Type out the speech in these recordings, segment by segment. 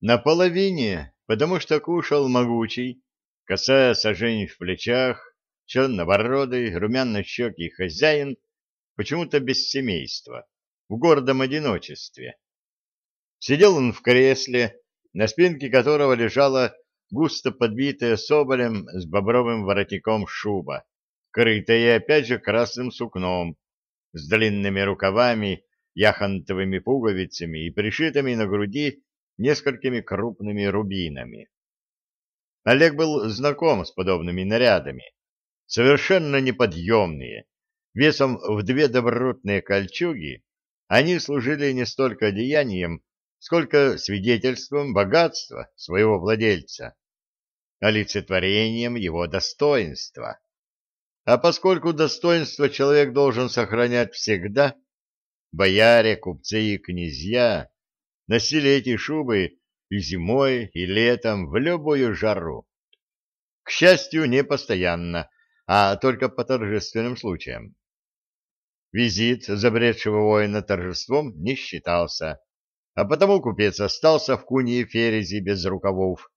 Наполовине, потому что кушал могучий, косая сажень в плечах, чернобородый, румяно-щекий хозяин, почему-то без семейства, в гордом одиночестве. Сидел он в кресле, на спинке которого лежала густо подбитая соболем с бобровым воротником шуба, крытая опять же красным сукном, с длинными рукавами, яхонтовыми пуговицами и пришитыми на груди несколькими крупными рубинами. Олег был знаком с подобными нарядами, совершенно неподъемные, весом в две добротные кольчуги, они служили не столько одеянием, сколько свидетельством богатства своего владельца, олицетворением его достоинства. А поскольку достоинство человек должен сохранять всегда, бояре, купцы и князья носили эти шубы и зимой, и летом, в любую жару. К счастью, не постоянно, а только по торжественным случаям. Визит забредшего воина торжеством не считался, а потому купец остался в куне и без рукавов,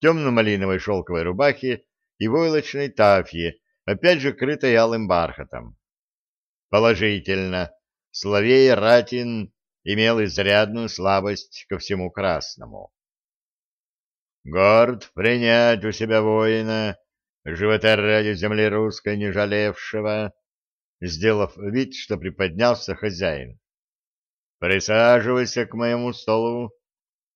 темно-малиновой шелковой рубахе и войлочной тафье, опять же крытой алым бархатом. Положительно, Славей Ратин имел изрядную слабость ко всему красному. Горд принять у себя воина, живота ради земли русской не жалевшего, сделав вид, что приподнялся хозяин. Присаживайся к моему столу,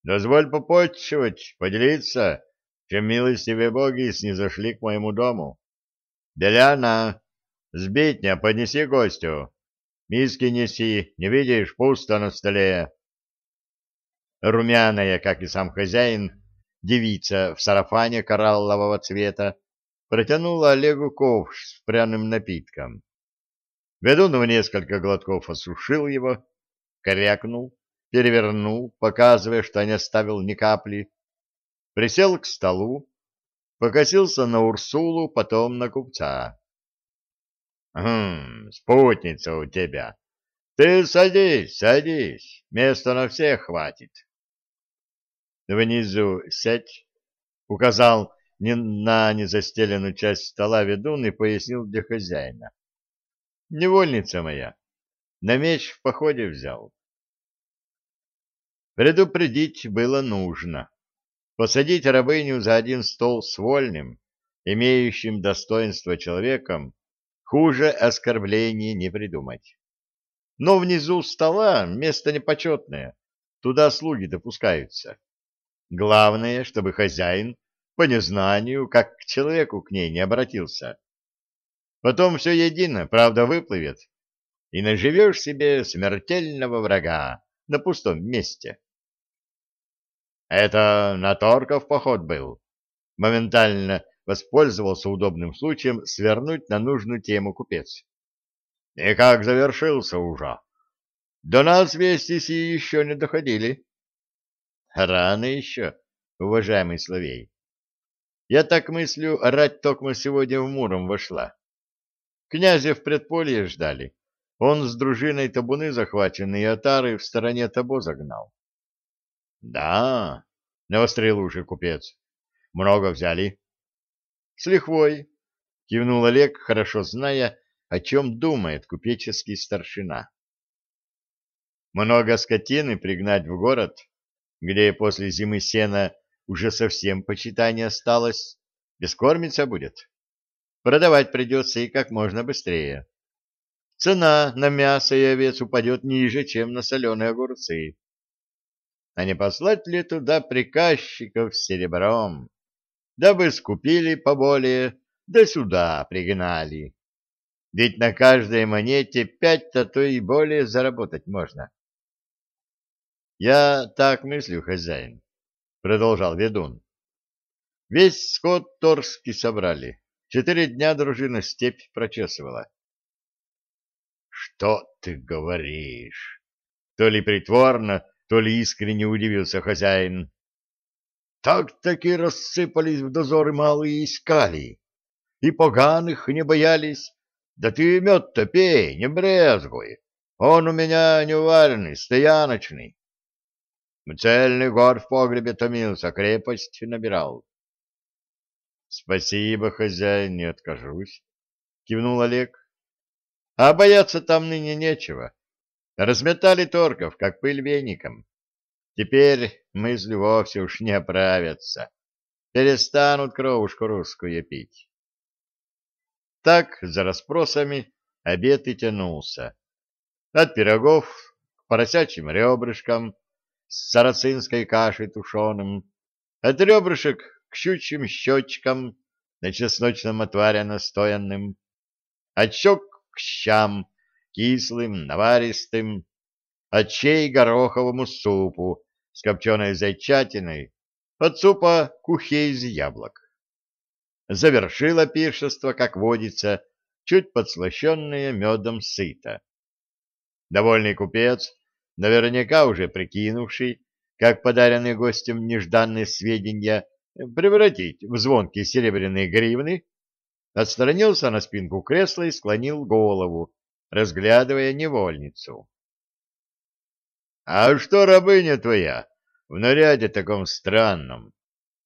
дозволь попотчевать, поделиться, чем милостивые боги снизошли к моему дому. Деляна, сбитня поднеси гостю, Миски неси, не видишь, пусто на столе. Румяная, как и сам хозяин, девица в сарафане кораллового цвета протянула Олегу ковш с пряным напитком. Ведун в несколько глотков осушил его, корякнул, перевернул, показывая, что не оставил ни капли, присел к столу, покосился на Урсулу, потом на купца. Хм, спутница у тебя. Ты садись, садись, места на всех хватит. Внизу сядь, указал не на незастеленную часть стола ведун и пояснил для хозяина. Невольница моя, на меч в походе взял. Предупредить было нужно. Посадить рабыню за один стол с вольным, имеющим достоинство человеком, Хуже оскорбления не придумать. Но внизу стола место непочетное, туда слуги допускаются. Главное, чтобы хозяин по незнанию, как к человеку к ней не обратился. Потом все едино, правда выплывет, и наживешь себе смертельного врага на пустом месте. Это на Торков поход был. Моментально воспользовался удобным случаем свернуть на нужную тему купец. — И как завершился уже? До нас вести сии еще не доходили. — Рано еще, уважаемый Словей. Я так мыслю, рать токмо сегодня в Муром вошла. Князя в предполье ждали. Он с дружиной табуны захваченные отары в стороне табо загнал. — Да, — навострил уши купец. — Много взяли. С лихвой, кивнул Олег, хорошо зная, о чем думает купеческий старшина. Много скотины пригнать в город, где после зимы сена уже совсем почитание осталось, бескормиться будет. Продавать придется и как можно быстрее. Цена на мясо и овец упадет ниже, чем на соленые огурцы. А не послать ли туда приказчиков с серебром? Дабы скупили поболее, да сюда пригнали. Ведь на каждой монете пять, а то и более заработать можно. — Я так мыслю, хозяин, — продолжал ведун. — Весь скот торский собрали. Четыре дня дружина степь прочесывала. — Что ты говоришь? То ли притворно, то ли искренне удивился хозяин. Так-таки рассыпались в дозоры малые искали. И поганых не боялись. Да ты мед-то пей, не брезгуй. Он у меня неваренный, стояночный. Цельный год в погребе томился, крепость набирал. — Спасибо, хозяин, не откажусь, — кивнул Олег. — А бояться там ныне нечего. Разметали торков, как пыль веником. Теперь мысли вовсе уж не оправятся. Перестанут кровушку русскую пить. Так, за расспросами, обед и тянулся. От пирогов к поросячьим ребрышкам с сарацинской кашей тушеным, от ребрышек к щучьим щечкам на чесночном отваре настоянным, от щек к щам, кислым, наваристым, от чей гороховому супу с копченой зайчатиной, от супа кухе из яблок. Завершило пиршество, как водится, чуть подслащенное медом сыто. Довольный купец, наверняка уже прикинувший, как подаренные гостям нежданные сведения превратить в звонкие серебряные гривны, отстранился на спинку кресла и склонил голову, разглядывая невольницу. — А что рабыня твоя в наряде таком странном?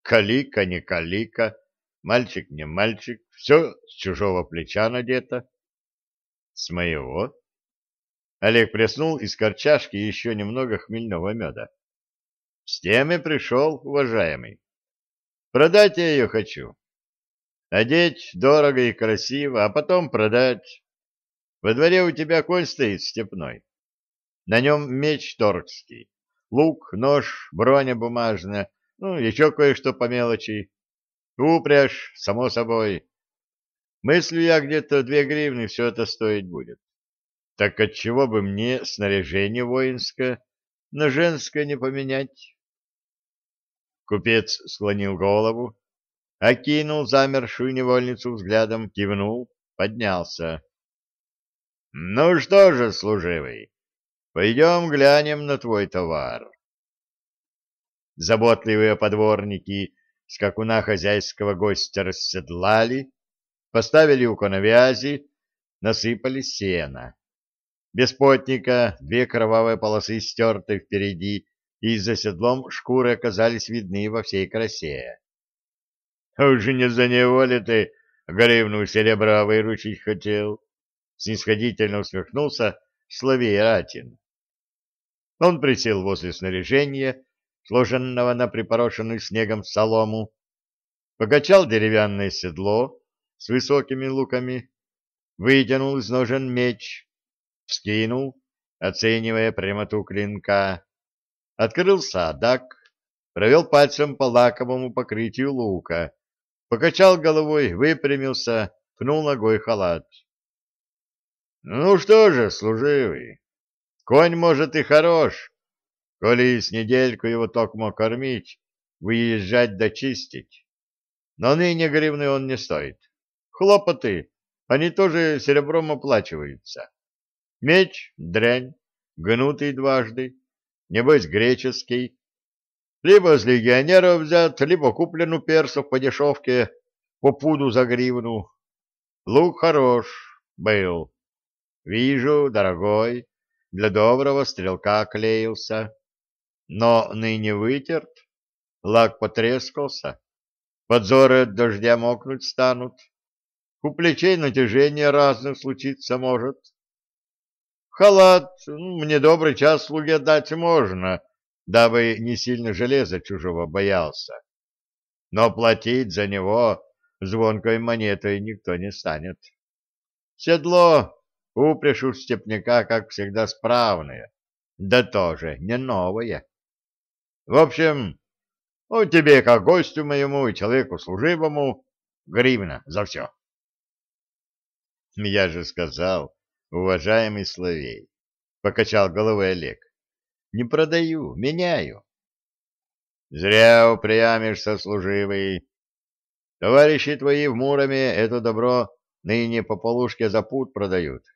Калика не калика, мальчик не мальчик, все с чужого плеча надето. — С моего? Олег плеснул из корчашки еще немного хмельного меда. — С тем и пришел, уважаемый. Продать я ее хочу. Одеть дорого и красиво, а потом продать. Во дворе у тебя конь стоит степной. На нем меч торгский, лук, нож, броня бумажная, ну, еще кое-что по мелочи. Упряжь, само собой. Мыслю я, где-то две гривны все это стоить будет. Так отчего бы мне снаряжение воинское на женское не поменять? Купец склонил голову, окинул замершую невольницу взглядом, кивнул, поднялся. — Ну что же, служивый, пойдем глянем на твой товар. Заботливые подворники скакуна хозяйского гостя расседлали, поставили у коновязи, насыпали сена. Без потника две кровавые полосы стерты впереди, и за седлом шкуры оказались видны во всей красе. — Уж не за неволи ты гривну серебра выручить хотел, — снисходительно усмехнулся Славей Ратин. Он присел возле снаряжения, сложенного на припорошенную снегом солому, покачал деревянное седло с высокими луками, вытянул из ножен меч, вскинул, оценивая прямоту клинка, открыл садак, провел пальцем по лаковому покрытию лука, покачал головой, выпрямился, пнул ногой халат. — Ну что же, служивый, конь, может, и хорош, коли с недельку его токмо кормить, выезжать да чистить. Но ныне гривны он не стоит. Хлопоты, они тоже серебром оплачиваются. Меч — дрянь, гнутый дважды, небось греческий. Либо с легионеров взят, либо куплен у персов по дешевке, по пуду за гривну. Лук хорош был. Вижу, дорогой, для доброго стрелка клеился. Но ныне вытерт, лак потрескался, подзоры от дождя мокнуть станут. У плечей натяжение разных случиться может. Халат ну, мне добрый час слуге дать можно, дабы не сильно железа чужого боялся. Но платить за него звонкой монетой никто не станет. Седло упряжь у степняка, как всегда, справное, да тоже не новое. В общем, ну, тебе, как гостю моему и человеку служивому, гривна за все. Я же сказал, уважаемый Славей, — покачал головой Олег. — Не продаю, меняю. — Зря упрямишься, служивый. Товарищи твои в Муроме это добро ныне по полушке за пут продают. —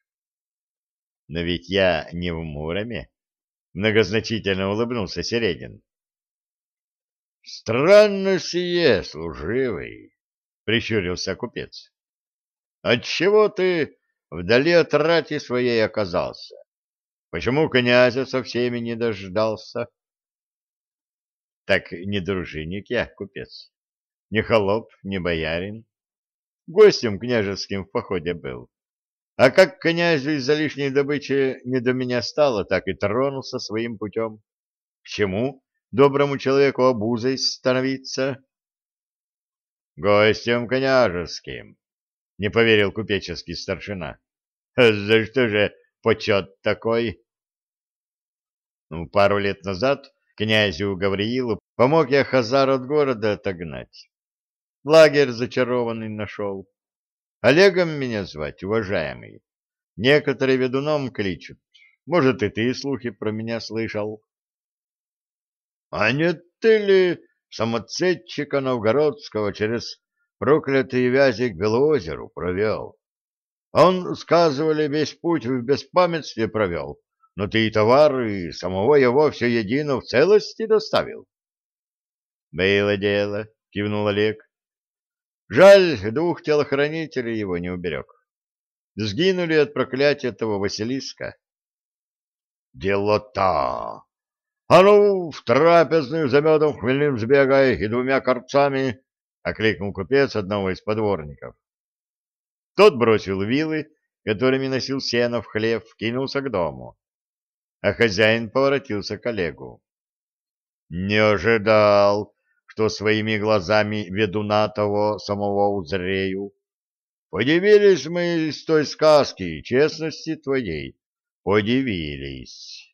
Но ведь я не в Муроме, — многозначительно улыбнулся Середин. — Странно сие, служивый, — прищурился купец. — Отчего ты вдали от рати своей оказался. Почему князя со всеми не дождался? Так не дружинник я, купец. Не холоп, не боярин. Гостем княжеским в походе был. А как князю из-за лишней добычи не до меня стало, так и тронулся своим путем. К чему доброму человеку обузой становиться? Гостем княжеским, — не поверил купеческий старшина. За что же почет такой? Ну, пару лет назад князю Гавриилу помог я Хазар от города отогнать. Лагерь зачарованный нашел. Олегом меня звать, уважаемый. Некоторые ведуном кличут. Может, и ты слухи про меня слышал. — А не ты ли самоцетчика новгородского через проклятые вязи к Белоозеру провел? Он, сказывали, весь путь в беспамятстве провел, но ты и товар, и самого его все едино в целости доставил. — Было дело, — кивнул Олег. Жаль, двух телохранителей его не уберег. Сгинули от проклятия этого Василиска. Дело-то! А ну, в трапезную за медом хмельным сбегай и двумя корцами! — окликнул купец одного из подворников. Тот бросил вилы, которыми носил сено в хлев, кинулся к дому. А хозяин поворотился к Олегу. — Не ожидал, что своими глазами ведуна того самого узрею. Подивились мы с той сказки, честности твоей, подивились.